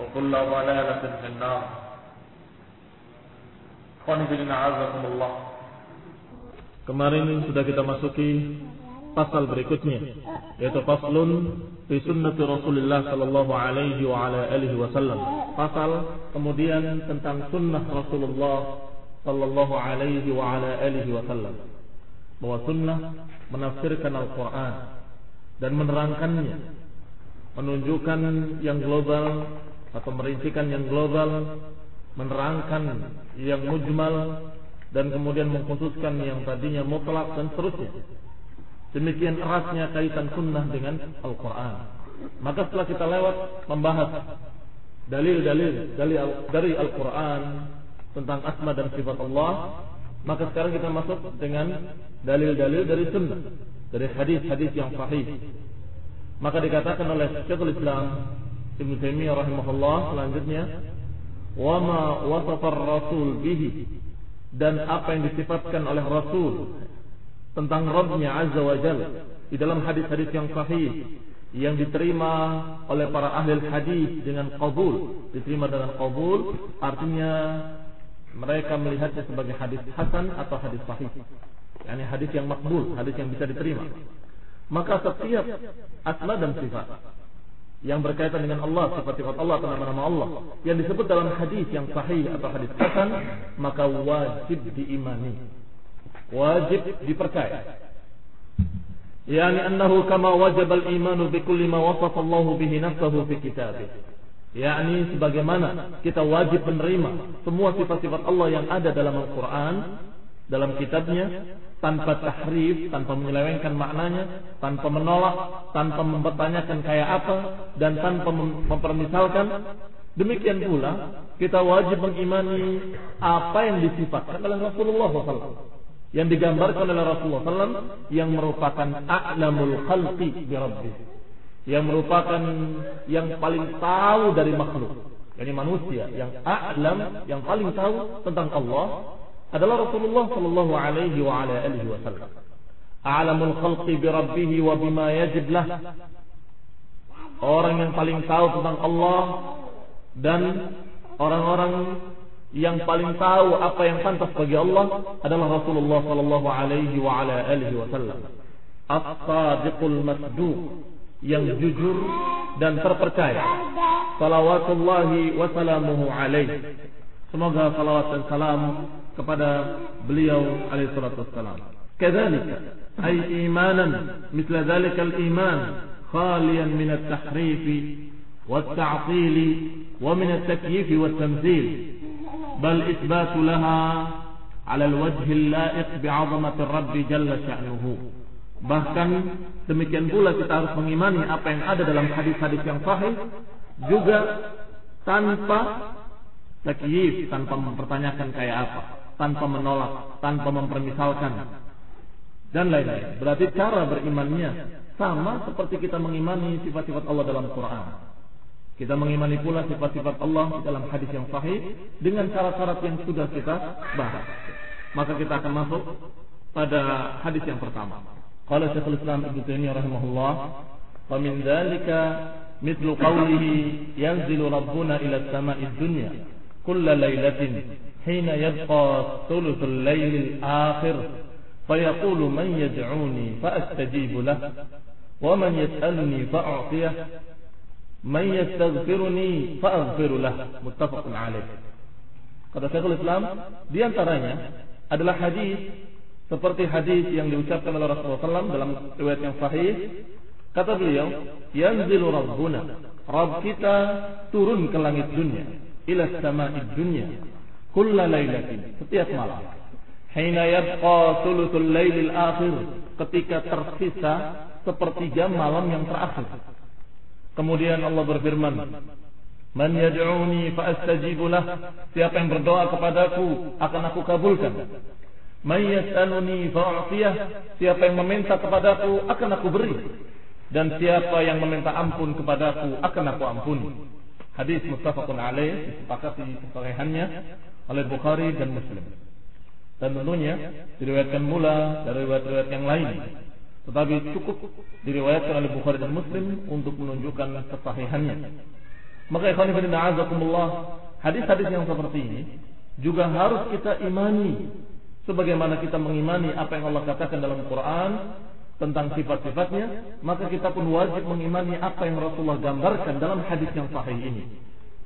وكل ضلالة في النار Allah. Kemarin sudah kita masuki pasal berikutnya yaitu faslun fi sunnati Rasulullah sallallahu alaihi wa ala alihi wasallam. Pasal kemudian tentang sunnah Rasulullah sallallahu alaihi wa ala alihi wasallam. Bahwa sunnah menafsirkan Al-Qur'an dan menerangkannya, menunjukkan yang global atau merincikan yang global menerangkan yang mujmal dan kemudian mengkhususkan yang tadinya mutlak dan seterusnya. Demikian erasnya kaitan sunnah dengan Al-Quran. Maka setelah kita lewat membahas dalil-dalil dari Al-Quran tentang asma dan sifat Allah, maka sekarang kita masuk dengan dalil-dalil dari sunnah, dari hadis-hadis yang sahih. Maka dikatakan oleh Syekhul Islam Ibn Taimiyah rahimahullah selanjutnya. Wama wasafar rasul bihi. Dan apa yang disifatkan oleh rasul tentang Rabbnya azza wa jalla di dalam hadis-hadis yang sahih yang diterima oleh para ahli hadis dengan qabul. Diterima dengan qabul artinya mereka melihatnya sebagai hadis hasan atau hadis sahih. Yakni hadis yang makbul hadis yang bisa diterima. Maka setiap asma dan sifat yang berkaitan dengan Allah, sifat-sifat Allah atau nama-nama Allah yang disebut dalam hadis yang sahih atau hadis hasan, maka wajib diimani. Wajib dipercaya. Yani annahu kama wajib al-imanu bi kulli ma wasafa Allah bihi nafsuhu fi kitabih. yakni sebagaimana kita wajib menerima semua sifat-sifat Allah yang ada dalam Al-Qur'an dalam kitabnya tanpa tahrif, tanpa menyelewengkan maknanya, tanpa menolak, tanpa mempertanyakan kayak apa dan tanpa mempermisalkan. Demikian pula kita wajib mengimani apa yang disifatkan oleh Rasulullah SAW yang digambarkan oleh Rasulullah SAW yang merupakan a'lamul khalqi bi rabbih. Yang merupakan yang paling tahu dari makhluk. Yakni manusia yang a'lam yang paling tahu tentang Allah adalah Rasulullah sallallahu alaihi wa ala alihi wasallam. A'lamul khalqi bi rabbih wa bima yajib lah. Orang yang paling tahu tentang Allah dan orang-orang yang paling tahu apa yang pantas bagi Allah adalah Rasulullah sallallahu alaihi wa ala alihi wasallam. As-sadiqul masduq yang jujur dan terpercaya. Salawatullahi wa salamuhu alaihi. Semoga salawat dan salam kepada beliau alaihi salatu wassalam. Kadzalika ay imanan mithla dzalika al-iman khaliyan min at-tahrif wat-ta'til wa min at-takyif wat-tamthil bal ithbat laha على الوجه اللائق بعظمة الرب جل شأنه Bahkan demikian pula kita harus mengimani apa yang ada dalam hadis-hadis yang sahih juga tanpa takyif, tanpa mempertanyakan kayak apa, tanpa menolak, tanpa mempermisalkan dan lain-lain. Berarti cara berimannya sama seperti kita mengimani sifat-sifat Allah dalam Quran. Kita mengimani pula sifat-sifat Allah dalam hadis yang sahih dengan syarat-syarat yang sudah kita bahas. Maka kita akan masuk pada hadis yang pertama. Qala Syekhul Islam Ibnu Taimiyah rahimahullah, "Wa min dzalika mithlu qawlihi yanzilu rabbuna ila as-sama'i dunya kulla lailatin حين يبقى ثلث الليل الآخر فيقول من يدعوني فأستجيب له ومن يسألني فأعطيه من يستغفرني فأغفر له متفق عليه kata Syekh Islam di antaranya adalah hadis seperti hadis yang diucapkan oleh Rasulullah SAW dalam riwayat yang sahih. Kata beliau yanzilu rabbuna rabb kita turun ke langit dunia ila sama'id dunia kulla lailatin setiap malam hina yabqa thuluthul lailil akhir ketika tersisa sepertiga malam yang terakhir kemudian Allah berfirman Man yad'uni fa astajibu lah. Siapa yang berdoa kepadaku akan aku kabulkan. Man yas'aluni fa'atiyah. Siapa yang meminta kepadaku akan aku beri. Dan siapa yang meminta ampun kepadaku akan aku ampuni. Hadis muttafaqun alaih disepakati kesahihannya oleh Bukhari dan Muslim. Dan tentunya diriwayatkan mula dari riwayat-riwayat yang lain. Tetapi cukup diriwayatkan oleh Bukhari dan Muslim untuk menunjukkan kesahihannya. Maka ikhwan fillah hadis-hadis yang seperti ini juga harus kita imani sebagaimana kita mengimani apa yang Allah katakan dalam Quran tentang sifat-sifatnya, maka kita pun wajib mengimani apa yang Rasulullah gambarkan dalam hadis yang sahih ini.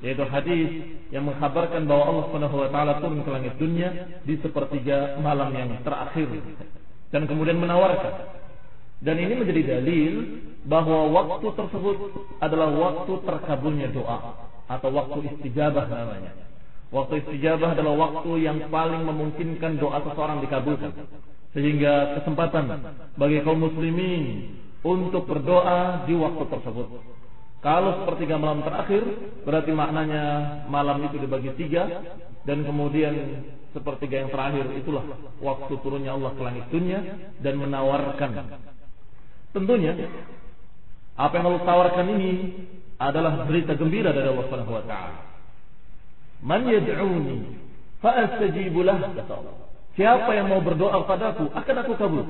Yaitu hadis yang mengkabarkan bahwa Allah Subhanahu wa taala turun ke langit dunia di sepertiga malam yang terakhir dan kemudian menawarkan. Dan ini menjadi dalil bahwa waktu tersebut adalah waktu terkabulnya doa atau waktu istijabah namanya. Waktu istijabah adalah waktu yang paling memungkinkan doa seseorang dikabulkan. Sehingga kesempatan bagi kaum muslimin untuk berdoa di waktu tersebut. Kalau sepertiga malam terakhir, berarti maknanya malam itu dibagi tiga, dan kemudian sepertiga yang terakhir itulah waktu turunnya Allah ke langit dunia dan menawarkan. Tentunya apa yang Allah tawarkan ini adalah berita gembira dari Allah Subhanahu wa taala. Man yad'uni fa astajibu lah kata Allah. Siapa yang mau berdoa padaku akan aku kabul.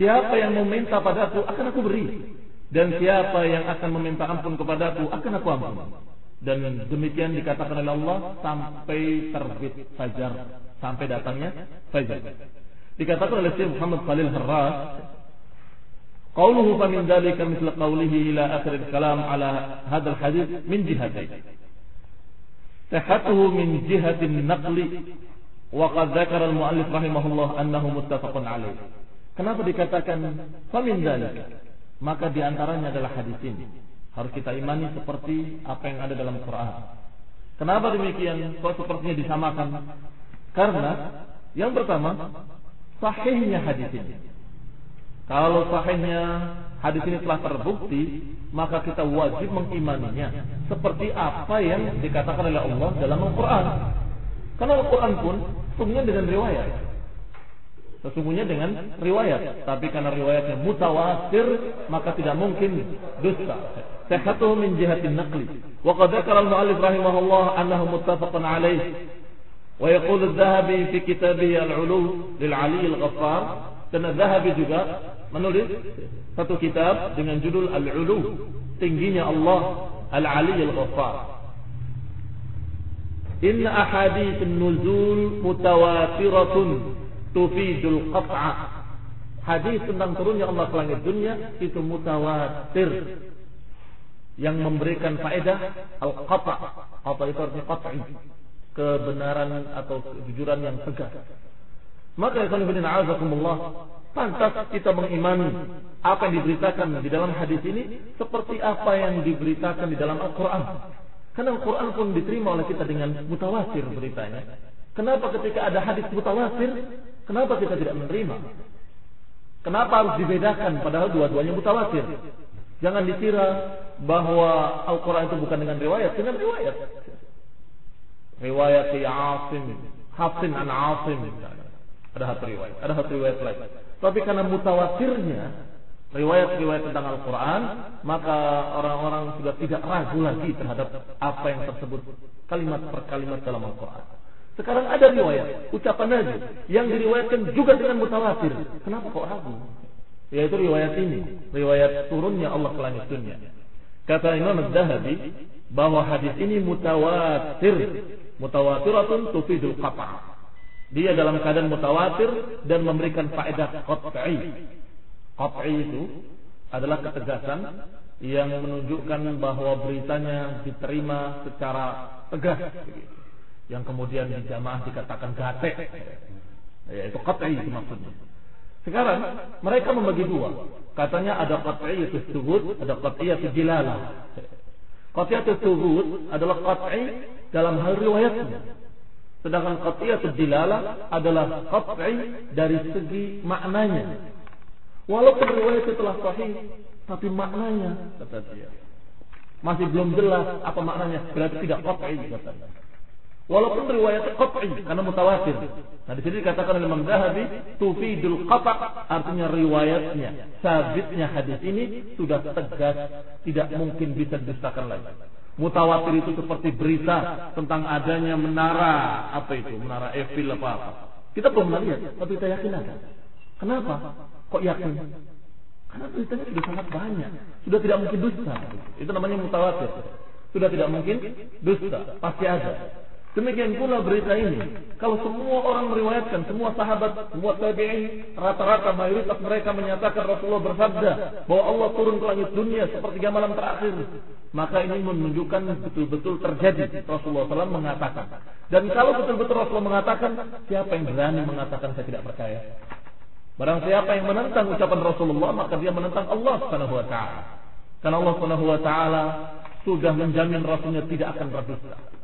Siapa yang meminta padaku akan aku beri. Dan siapa yang akan meminta ampun kepadaku akan aku ampun. Dan demikian dikatakan oleh Allah sampai terbit fajar, sampai datangnya fajar. Dikatakan oleh Syekh Muhammad Khalil Harras, "Qauluhu fa min dzalika mithla qawlihi ila akhir al-kalam ala hadzal hadits min jihatayn." sihhatuhu min jihatin naqli wa qad dzakara al-muallif rahimahullah annahu muttafaqun alaih. Kenapa dikatakan famin dzalika? Maka di antaranya adalah hadis ini. Harus kita imani seperti apa yang ada dalam Quran. Kenapa demikian? Kok sepertinya disamakan? Karena yang pertama sahihnya hadis ini. Kalau sahihnya hadis ini telah terbukti, maka kita wajib mengimaninya seperti apa yang dikatakan oleh Allah dalam Al-Quran. Karena Al-Quran pun sesungguhnya dengan riwayat. Sesungguhnya dengan riwayat, tapi karena riwayatnya mutawatir, maka tidak mungkin dusta. Sehatuhu min jihatin naqli. Wa qad dzakara al-mu'allif rahimahullah annahu muttafaqun alaih. Wa yaqulu adh-Dhahabi fi kitabih al-'Ulu lil 'Ali al-Ghaffar dan Zahabi juga menulis satu kitab dengan judul Al-Ulu, tingginya Allah Al-Ali Al-Ghaffar. Inna ahadith nuzul mutawatiratun tufidul qat'a. Hadis tentang turunnya Allah ke langit dunia itu mutawatir yang memberikan faedah al-qata' atau itu artinya qat'i kebenaran atau kejujuran yang tegas maka ikhwan fillah a'azakumullah, pantas kita mengimani apa yang diberitakan di dalam hadis ini seperti apa yang diberitakan di dalam Al-Qur'an. Karena Al-Quran pun diterima oleh kita dengan mutawatir beritanya. Kenapa ketika ada hadis mutawatir, kenapa kita tidak menerima? Kenapa harus dibedakan padahal dua-duanya mutawatir? Jangan dikira bahwa Al-Quran itu bukan dengan riwayat, dengan riwayat. Riwayat Asim, Hafsin an Asim. Ada satu riwayat, ada satu riwayat lain. Tapi karena mutawatirnya riwayat-riwayat tentang Al-Quran, maka orang-orang sudah tidak ragu lagi terhadap apa yang tersebut kalimat per kalimat dalam Al-Quran. Sekarang ada riwayat, ucapan Nabi yang diriwayatkan juga dengan mutawatir. Kenapa kok ragu? Yaitu riwayat ini, riwayat turunnya Allah ke langit dunia. Kata Imam Az-Zahabi bahwa hadis ini mutawatir, mutawatiratun tufidul qata'. Dia dalam keadaan mutawatir dan memberikan faedah qat'i. Qat'i itu adalah ketegasan yang menunjukkan bahwa beritanya diterima secara tegas yang kemudian di jamaah dikatakan gatek. Yaitu qat'i itu maksudnya. Sekarang mereka membagi dua. Katanya ada itu subut ada itu dilalah itu subut adalah qat'i dalam hal riwayatnya. Sedangkan itu dilalah adalah qat'i dari segi maknanya. Walaupun riwayat itu telah sahih tapi maknanya kata dia masih belum jelas apa maknanya. Berarti tidak qat'i katanya Walaupun riwayat qat'i karena mutawatir. Nah di sini dikatakan oleh Imam Zahabi tufidul qata' artinya riwayatnya, sabitnya hadis ini sudah tegas, tidak mungkin bisa didustakan lagi. Mutawatir itu seperti berita tentang adanya menara apa itu, menara Eiffel apa apa. Kita belum melihat, tapi kita yakin ada. Kenapa? Kok yakin? Karena beritanya sudah sangat banyak, sudah tidak mungkin dusta. Itu namanya mutawatir. Sudah tidak mungkin dusta, pasti ada. Demikian pula berita ini. Kalau semua orang meriwayatkan, semua sahabat, semua tabi'in, rata-rata mayoritas mereka menyatakan Rasulullah bersabda bahwa Allah turun ke langit dunia seperti malam terakhir. Maka ini menunjukkan betul-betul terjadi. Rasulullah SAW mengatakan. Dan kalau betul-betul Rasulullah mengatakan, siapa yang berani mengatakan saya tidak percaya? Barang siapa yang menentang ucapan Rasulullah, maka dia menentang Allah Subhanahu wa taala. Karena Allah Subhanahu wa taala sudah menjamin Rasulnya tidak akan berdusta.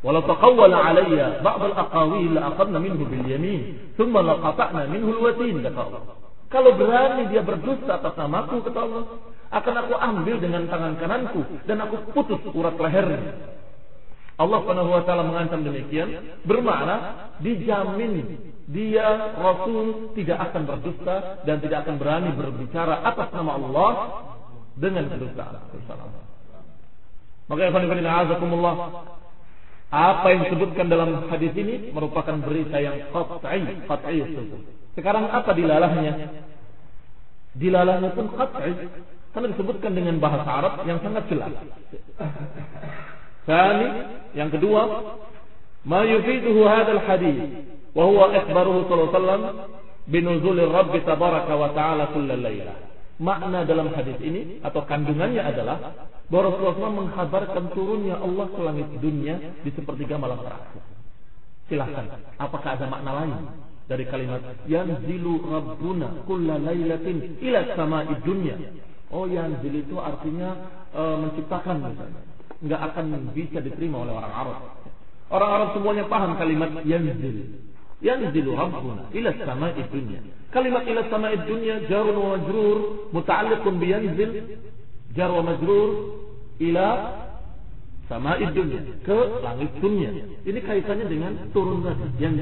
Taqawwala alayya ba'd al-aqawil la'aqadna minhu bil yamin, thumma laqata'na minhu al-watin kata Allah. Kalau berani dia berdusta atas namaku kata Allah, akan aku ambil dengan tangan kananku dan aku putus urat lehernya. Allah Subhanahu wa taala mengancam demikian bermakna dijamin dia Rasul tidak akan berdusta dan tidak akan berani berbicara atas nama Allah dengan kedustaan. Maka ya apa yang disebutkan dalam hadis ini merupakan berita yang qat'i, qat'i Sekarang apa dilalahnya? Dilalahnya pun qat'i karena disebutkan dengan bahasa Arab yang sangat jelas. Kali yang kedua, ma yufiduhu hadzal hadis wa huwa ikhbaruhu sallallahu alaihi wasallam binuzul Rabb tabaraka wa ta'ala kullal. Makna dalam hadis ini atau kandungannya adalah bahwa Rasulullah SAW menghabarkan turunnya Allah ke langit dunia di sepertiga malam terakhir. Silahkan, apakah ada makna lain dari kalimat yanzilu rabbuna kulla lailatin ila sama'i dunya? Oh yanzil itu artinya e, menciptakan misalnya. Enggak akan bisa diterima oleh orang Arab. Orang Arab semuanya paham kalimat yanzil. Yanzilu rabbuna ila sama'i dunya. Kalimat ila sama'i dunya jarun wa majrur muta'alliqun bi yanzil jar wa majrur ila sama dunia ke langit dunia. Ini kaitannya dengan turun tadi yang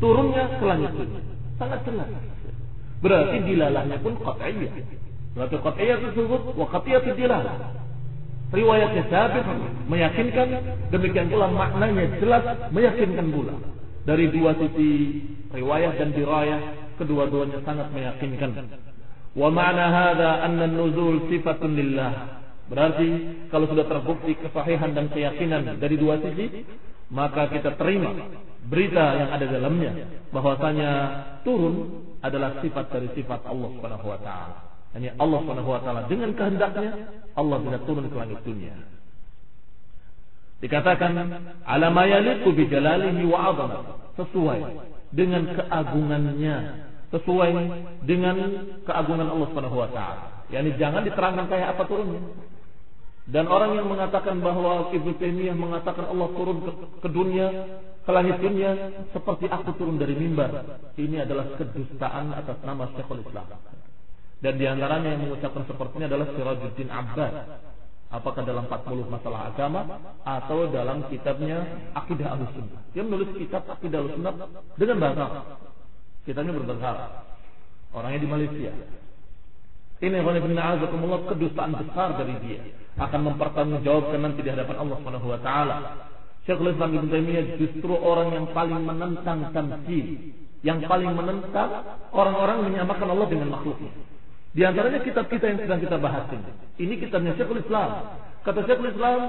turunnya ke langit dunia. Sangat jelas. Berarti dilalahnya pun qat'iyah. Berarti qat'iyah tersebut wa qat'iyah dilalah. Riwayatnya sabit meyakinkan demikian pula maknanya jelas meyakinkan pula. Dari dua sisi riwayat dan dirayah kedua-duanya sangat meyakinkan Wa ma'na hadza anna nuzul sifatun lillah. Berarti kalau sudah terbukti kesahihan dan keyakinan dari dua sisi, maka kita terima berita yang ada dalamnya bahwasanya turun adalah sifat dari sifat Allah Subhanahu wa taala. Hanya Allah Subhanahu wa taala dengan kehendaknya Allah bisa turun ke langit dunia. Dikatakan alama yaliqu bi jalalihi wa 'azamah sesuai dengan keagungannya sesuai dengan keagungan Allah Subhanahu wa taala. Yani jangan diterangkan kayak apa turunnya. Dan orang yang mengatakan bahwa Ibnu Taimiyah mengatakan Allah turun ke, ke dunia ke langit dunia seperti aku turun dari mimbar. Ini adalah kedustaan atas nama Syekhul Islam. Dan di antaranya yang mengucapkan seperti ini adalah Sirajuddin Abbas. Apakah dalam 40 masalah agama atau dalam kitabnya Akidah Ahlussunnah. Dia menulis kitab Akidah Ahlussunnah dengan bahasa Kitabnya berbahasa Orangnya di Malaysia. Ini Allah kedustaan besar dari dia. Akan mempertanggungjawabkan nanti di hadapan Allah Subhanahu wa taala. Syekhul Islam Ibnu Taimiyah justru orang yang paling menentang tamtsil, yang paling menentang orang-orang menyamakan Allah dengan makhluknya. Di antaranya kitab kita yang sedang kita bahas ini. Ini kitabnya Syekhul Islam. Kata Syekhul Islam,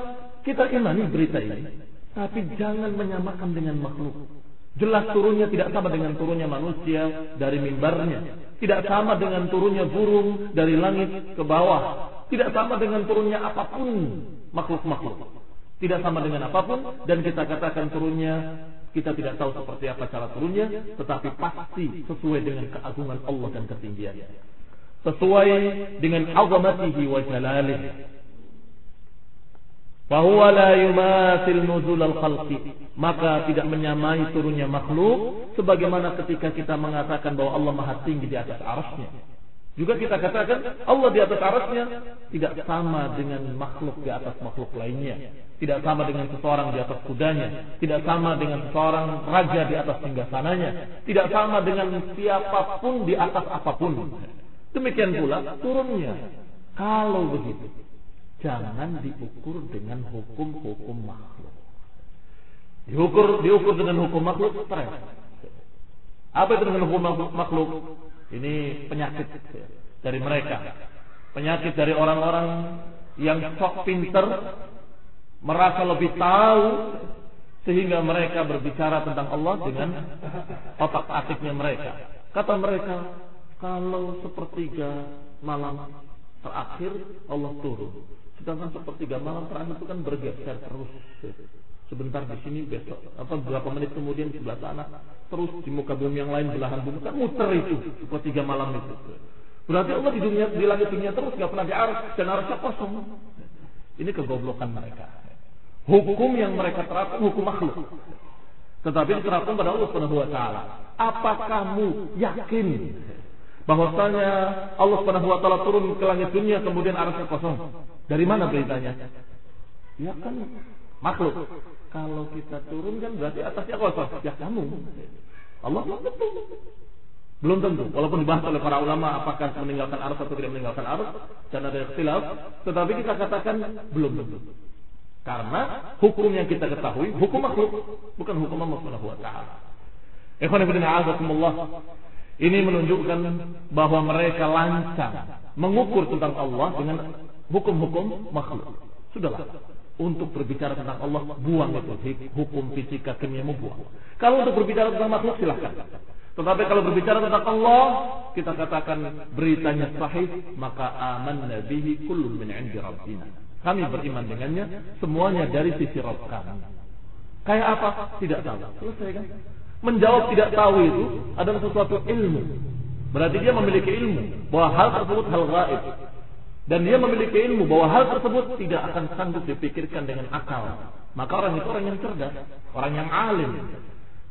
kita imani berita ini, tapi jangan menyamakan dengan makhluk. Jelas turunnya tidak sama dengan turunnya manusia dari mimbarnya. Tidak sama dengan turunnya burung dari langit ke bawah. Tidak sama dengan turunnya apa pun makhluk-makhluk. Tidak sama dengan apa pun dan kita katakan turunnya kita tidak tahu seperti apa cara turunnya tetapi pasti sesuai dengan keagungan Allah dan ketinggiannya. Sesuai dengan azamatihi wa jalalihi. Fahuwa la yumasil nuzul al-khalqi. Maka tidak menyamai turunnya makhluk. Sebagaimana ketika kita mengatakan bahwa Allah maha tinggi di atas arasnya. Juga kita katakan Allah di atas arasnya tidak sama dengan makhluk di atas makhluk lainnya. Tidak sama dengan seseorang di atas kudanya. Tidak sama dengan seseorang raja di atas singgasananya. Tidak sama dengan siapa pun di atas apa pun. Demikian pula turunnya. Kalau begitu, jangan diukur dengan hukum-hukum makhluk. Diukur diukur dengan hukum makhluk stres. Apa itu dengan hukum makhluk? Ini penyakit dari mereka. Penyakit dari orang-orang yang sok pinter, merasa lebih tahu, sehingga mereka berbicara tentang Allah dengan otak atiknya mereka. Kata mereka, kalau sepertiga malam terakhir Allah turun. Sedangkan sepertiga malam terakhir itu kan bergeser terus sebentar di sini besok apa beberapa menit kemudian di sebelah sana terus di muka bumi yang lain belahan bumi kan muter itu tiga malam itu. Berarti Allah di dunia di langit dunia terus nggak pernah di arus dan arusnya kosong. Ini kegoblokan mereka. Hukum yang mereka terapkan hukum makhluk. Tetapi diterapkan pada Allah Subhanahu wa taala. Apa kamu yakin? Bahwasanya Allah Subhanahu wa taala turun ke langit dunia kemudian arusnya kosong. Dari mana beritanya? Ya kan makhluk kalau kita turun kan berarti atasnya kosong. Ya kamu. Allah belum tentu. Belum tentu. Walaupun dibahas oleh para ulama apakah meninggalkan arus atau tidak meninggalkan arus. Dan ada ikhtilaf. Tetapi kita katakan belum tentu. Karena hukum yang kita ketahui, hukum makhluk. Bukan hukum Allah Subhanahu wa ta'ala. Ini menunjukkan bahwa mereka lancang mengukur tentang Allah dengan hukum-hukum makhluk. Sudahlah untuk berbicara tentang Allah buang itu hukum fisika kimiamu buang. Kalau untuk berbicara tentang makhluk silahkan. Tetapi kalau berbicara tentang Allah kita katakan beritanya sahih maka aman nabihi kullun min indi rabbina. Kami beriman dengannya semuanya dari sisi Rabb kami. Kayak apa? Tidak tahu. Selesai kan? Menjawab tidak tahu itu adalah sesuatu ilmu. Berarti dia memiliki ilmu bahwa hal tersebut hal gaib dan dia memiliki ilmu bahwa hal tersebut tidak akan sanggup dipikirkan dengan akal. Maka orang itu orang yang cerdas, orang yang alim.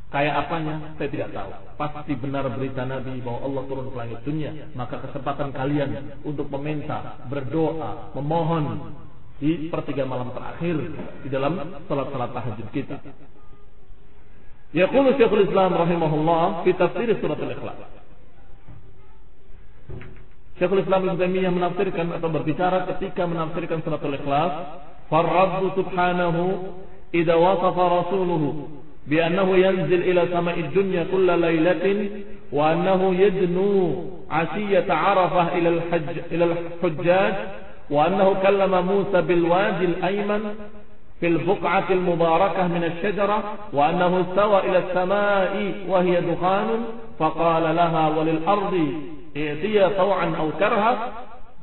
Kayak apanya? Saya tidak tahu. Pasti benar berita Nabi bahwa Allah turun ke langit dunia. Maka kesempatan kalian untuk meminta, berdoa, memohon di pertiga malam terakhir di dalam salat-salat tahajud kita. Yaqulu Syekhul Islam rahimahullah fi tafsir surat Al-Ikhlas. Syekhul Islam Ibn Taimiyah menafsirkan atau berbicara ketika menafsirkan suratul Ikhlas, "Farabbu subhanahu idza wasafa rasuluhu bi annahu yanzil ila sama'id dunya kulla بأنه wa annahu سماء asiyat arafah ila al-hajj ila al-hujjaj wa annahu kallama Musa bil wadi al-ayman في البقعة المباركة من الشجرة وأنه استوى إلى السماء وهي دخان فقال لها وللأرض i'tiya taw'an aw karha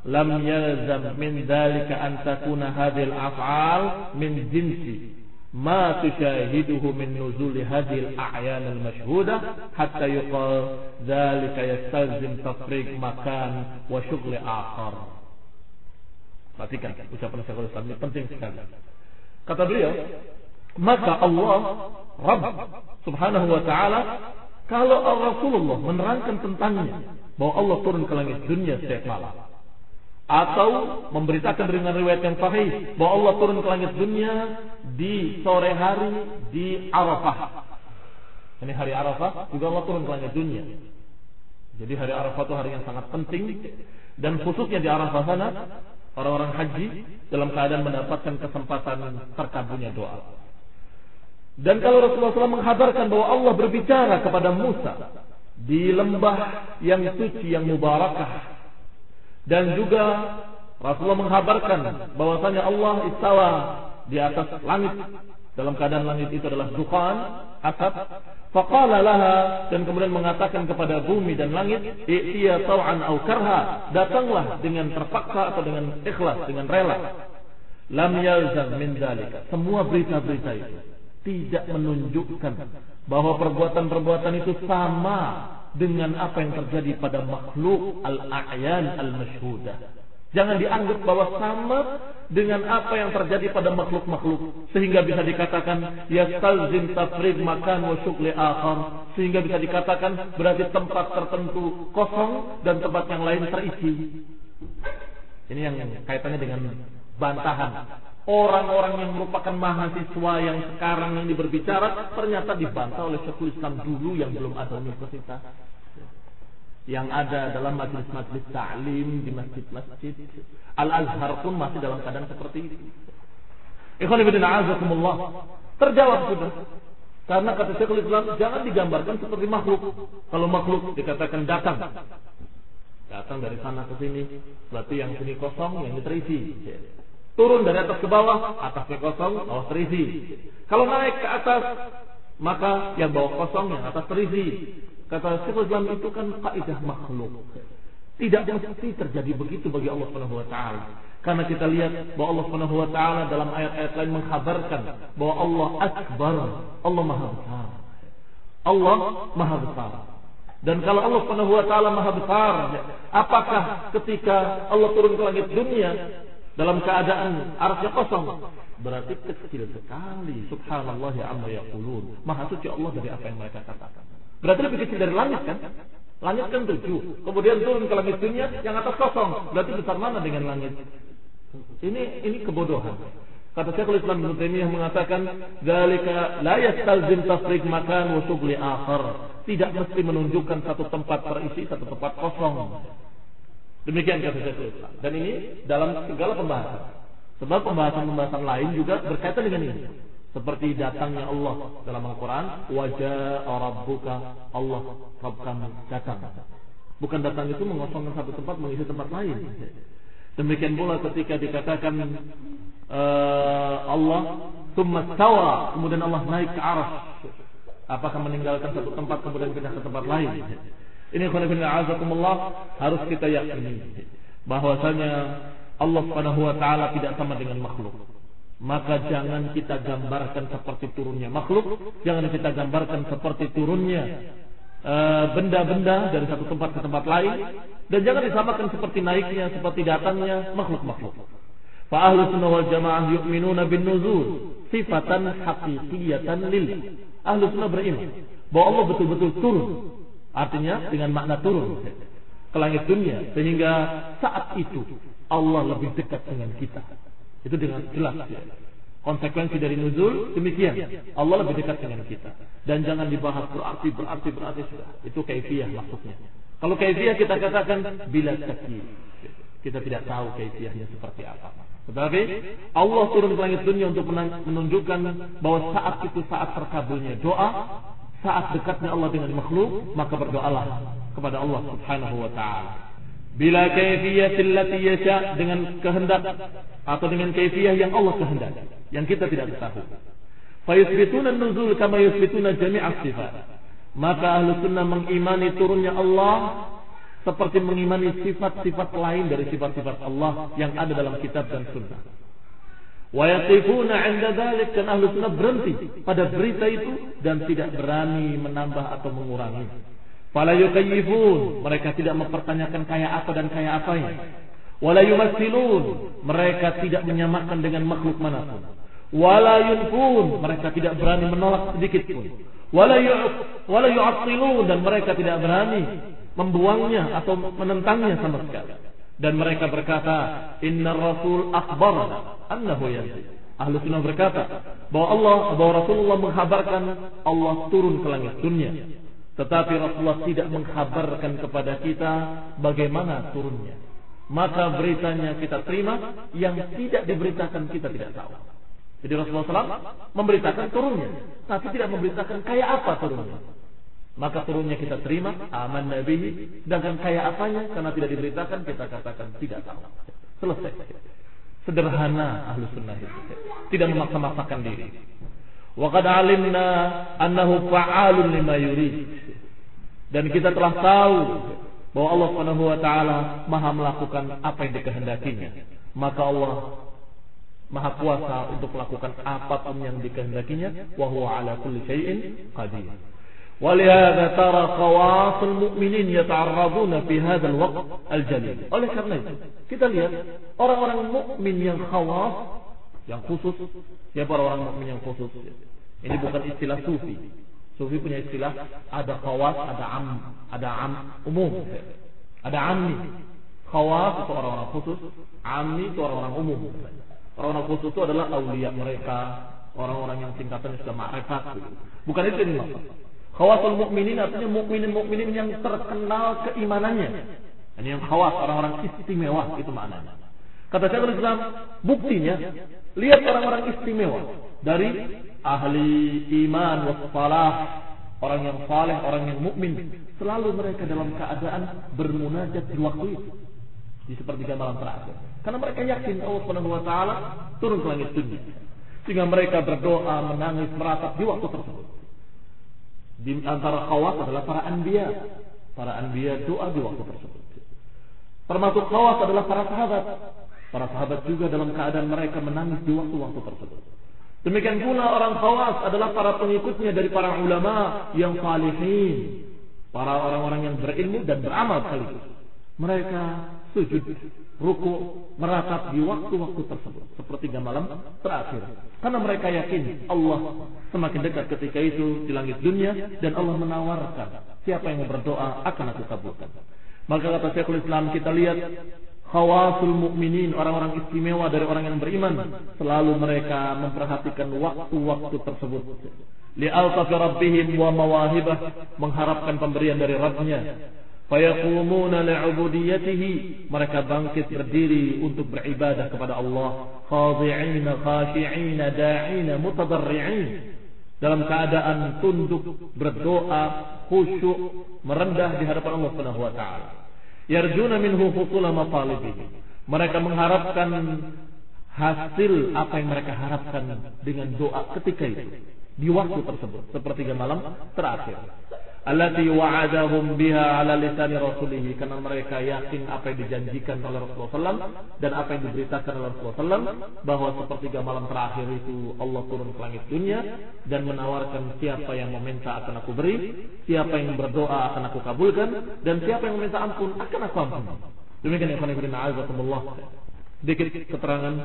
lam yalzam min dhalika an takuna hadhil af'al min jinsi. Ma tushahiduhu min nuzuli hadhil a'yan al mashhuda hatta yuqal dhalika yastalzim tafriq makan wa syughli akhar. Perhatikan ucapan Syekhul Islam ini penting sekali. Kata beliau maka Allah Rabb subhanahu wa ta'ala kalau Rasulullah menerangkan tentangnya bahwa Allah turun ke langit dunia setiap malam atau memberitakan dengan riwayat yang sahih bahwa Allah turun ke langit dunia di sore hari di Arafah. Ini hari Arafah juga Allah turun ke langit dunia. Jadi hari Arafah itu hari yang sangat penting dan khususnya di Arafah sana orang-orang haji dalam keadaan mendapatkan kesempatan terkabulnya doa. Dan kalau Rasulullah SAW menghabarkan bahwa Allah berbicara kepada Musa di lembah yang suci yang mubarakah. Dan juga Rasulullah menghabarkan bahwasanya Allah istawa di atas langit. Dalam keadaan langit itu adalah dukhan asap faqala dan kemudian mengatakan kepada bumi dan langit i'tiya taw'an aw karha. Datanglah dengan terpaksa atau dengan ikhlas dengan rela. Lam yalzam min semua berita-berita itu tidak menunjukkan bahwa perbuatan-perbuatan itu sama dengan apa yang terjadi pada makhluk al-a'yan al-masyhudah. Jangan dianggap bahwa sama dengan apa yang terjadi pada makhluk-makhluk sehingga bisa dikatakan yastalzim tafrid makan wa syukli akhar sehingga bisa dikatakan berarti tempat tertentu kosong dan tempat yang lain terisi. Ini yang kaitannya dengan bantahan orang-orang yang merupakan mahasiswa yang sekarang ini berbicara ternyata dibantah oleh Syekhul Islam dulu yang belum ada universitas. Yang ada dalam majlis-majlis ta'lim di masjid-masjid. Al-Azhar pun masih dalam keadaan seperti itu Ikhwan ibn a'azakumullah. Terjawab sudah. Karena kata Syekhul Islam jangan digambarkan seperti makhluk. Kalau makhluk dikatakan datang. Datang dari sana ke sini berarti yang sini kosong yang ini terisi Turun dari atas ke bawah, atasnya kosong, bawah terisi. Kalau naik ke atas, maka yang bawah kosong, yang atas terisi. Kata Syekhul Islam itu kan kaidah makhluk. Tidak mesti terjadi begitu bagi Allah Subhanahu wa taala. Karena kita lihat bahwa Allah Subhanahu wa taala dalam ayat-ayat lain mengkhabarkan bahwa Allah akbar, Allah Maha besar. Allah Maha besar. Dan kalau Allah Subhanahu wa taala Maha besar, apakah ketika Allah turun ke langit dunia dalam keadaan arasnya kosong. Berarti kecil sekali. Subhanallah ya amma yaqulun. Maha suci Allah dari apa yang mereka katakan. Berarti lebih kecil dari langit kan? Langit kan tujuh. Kemudian turun ke langit dunia yang atas kosong. Berarti besar mana dengan langit? Ini ini kebodohan. Kata Syekhul Islam Ibnu Taimiyah mengatakan, "Dzalika la yastalzim tafriq makan wa syughli akhar." Tidak mesti menunjukkan satu tempat terisi, satu tempat kosong. Demikian kata Syekhul Islam. Dan ini dalam segala pembahasan. Sebab pembahasan-pembahasan lain juga berkaitan dengan ini. Seperti datangnya Allah dalam Al-Quran. Wajah Rabbuka Allah Rabb datang. Bukan datang itu mengosongkan satu tempat mengisi tempat lain. Demikian pula ketika dikatakan uh, Allah Tumma tawa kemudian Allah naik ke arah apakah meninggalkan satu tempat kemudian pindah ke tempat lain ini azakumullah harus kita yakini bahwasanya Allah Subhanahu wa taala tidak sama dengan makhluk. Maka jangan kita gambarkan seperti turunnya makhluk, jangan kita gambarkan seperti turunnya eh, benda-benda dari satu tempat ke tempat lain dan jangan disamakan seperti naiknya, seperti datangnya makhluk-makhluk. Fa ahlu sunnah wal jamaah yu'minuna bin nuzul sifatan haqiqiyatan lil. Ahlu sunnah beriman bahwa Allah betul-betul turun Artinya dengan makna turun ke langit dunia sehingga saat itu Allah lebih dekat dengan kita. Itu dengan jelas ya. Konsekuensi dari nuzul demikian. Allah lebih dekat dengan kita. Dan jangan dibahas berarti berarti berarti sudah. Itu kaifiyah maksudnya. Kalau kaifiyah kita katakan bila takyif. Kita tidak tahu kaifiyahnya seperti apa. Tetapi Allah turun ke langit dunia untuk menunjukkan bahwa saat itu saat terkabulnya doa saat dekatnya Allah dengan makhluk, maka berdoalah kepada Allah Subhanahu wa taala. Bila kaifiyatil lati yasha dengan kehendak atau dengan kaifiyah yang Allah kehendaki, yang kita tidak ketahui. Fa yusbituna nuzul kama yusbituna jami'as sifat. Maka ahlu sunnah mengimani turunnya Allah seperti mengimani sifat-sifat lain dari sifat-sifat Allah yang ada dalam kitab dan sunnah. Wa yaqifuna 'inda dzalik dan ahlu sunnah berhenti pada berita itu dan tidak berani menambah atau mengurangi. Fala yukayyifun, mereka tidak mempertanyakan kaya apa dan kaya apanya. Wala yumassilun, mereka tidak menyamakan dengan makhluk mana pun. Wala yunfun, mereka tidak berani menolak sedikit pun. Wala dan mereka tidak berani membuangnya atau menentangnya sama sekali. Dan mereka berkata, Inna Rasul akbar annahu yanzil. Ahlu sunnah berkata bahwa Allah, bahwa Rasulullah menghabarkan Allah turun ke langit dunia. Tetapi Rasulullah tidak menghabarkan kepada kita bagaimana turunnya. Maka beritanya kita terima, yang tidak diberitakan kita tidak tahu. Jadi Rasulullah SAW memberitakan turunnya, tapi tidak memberitakan kayak apa turunnya. Maka turunnya kita terima, aman nabi, sedangkan kayak apanya karena tidak diberitakan kita katakan tidak tahu. Selesai. Sederhana ahlu sunnah itu. Tidak memaksa-maksakan diri. Wa qad alimna annahu fa'alun lima yurid. Dan kita telah tahu bahwa Allah Subhanahu wa taala Maha melakukan apa yang dikehendakinya. Maka Allah Maha kuasa untuk melakukan apa pun yang dikehendakinya wa huwa ala kulli syai'in qadir. ولهذا ترى خواص المؤمنين يتعرضون في هذا الوقت الجليل. Oleh karena itu, kita lihat orang-orang mukmin yang khawas, yang khusus, siapa orang mukmin yang khusus? Ini bukan istilah sufi. Sufi punya istilah ada khawas, ada am, ada am umum. Ada amni. Khawas itu orang-orang khusus, amni itu orang-orang umum. Orang-orang khusus itu adalah aulia mereka, orang-orang yang tingkatannya sudah ma'rifat. Bukan itu yang dimaksud. Khawasul mukminin artinya mukminin-mukminin yang terkenal keimanannya. Ini yang khawas orang-orang istimewa itu maknanya. Kata Syekhul Islam, buktinya lihat orang-orang istimewa dari ahli iman wassalah, orang yang saleh, orang yang mukmin, selalu mereka dalam keadaan bermunajat di waktu itu. Di sepertiga malam terakhir. Karena mereka yakin Allah Subhanahu wa taala turun ke langit dunia. Sehingga mereka berdoa, menangis, meratap di waktu tersebut. Di antara khawas adalah para anbiya. Para anbiya doa di waktu tersebut. Termasuk khawas adalah para sahabat. Para sahabat juga dalam keadaan mereka menangis di waktu-waktu tersebut. Demikian pula orang khawas adalah para pengikutnya dari para ulama yang salihin. Para orang-orang yang berilmu dan beramal sekaligus. Mereka sujud, ruku, meratap di waktu-waktu tersebut. Seperti malam terakhir. Karena mereka yakin Allah semakin dekat ketika itu di langit dunia dan Allah menawarkan siapa yang berdoa akan aku kabulkan. Maka kata Syekhul Islam kita lihat khawasul mukminin orang-orang istimewa dari orang yang beriman selalu mereka memperhatikan waktu-waktu tersebut li'altafi rabbihim wa mawahibah mengharapkan pemberian dari Rabbnya fayaqumuna li'ubudiyatihi mereka bangkit berdiri untuk beribadah kepada Allah. Khadi'in khashi'in da'in mutadarri'in. Dalam keadaan tunduk berdoa khusyuk merendah di hadapan Allah Subhanahu wa taala. Yarjuna minhu husula matalibihi. Mereka mengharapkan hasil apa yang mereka harapkan dengan doa ketika itu. Di waktu tersebut sepertiga malam terakhir allati wa'adahum biha ala lisani rasulih karena mereka yakin apa yang dijanjikan oleh Rasulullah SAW dan apa yang diberitakan oleh Rasulullah SAW bahwa sepertiga malam terakhir itu Allah turun ke langit dunia dan menawarkan siapa yang meminta akan aku beri siapa yang berdoa akan aku kabulkan dan siapa yang meminta ampun akan aku ampun. Demikian ya Allah dikit keterangan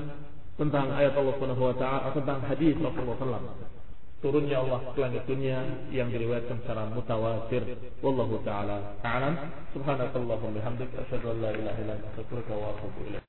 tentang ayat Allah Subhanahu wa taala tentang hadis Rasulullah SAW turunnya Allah ke langit dunia yang diriwayatkan secara mutawatir. Wallahu taala a'lam. Subhanakallahumma bihamdika asyhadu an la ilaha illa wa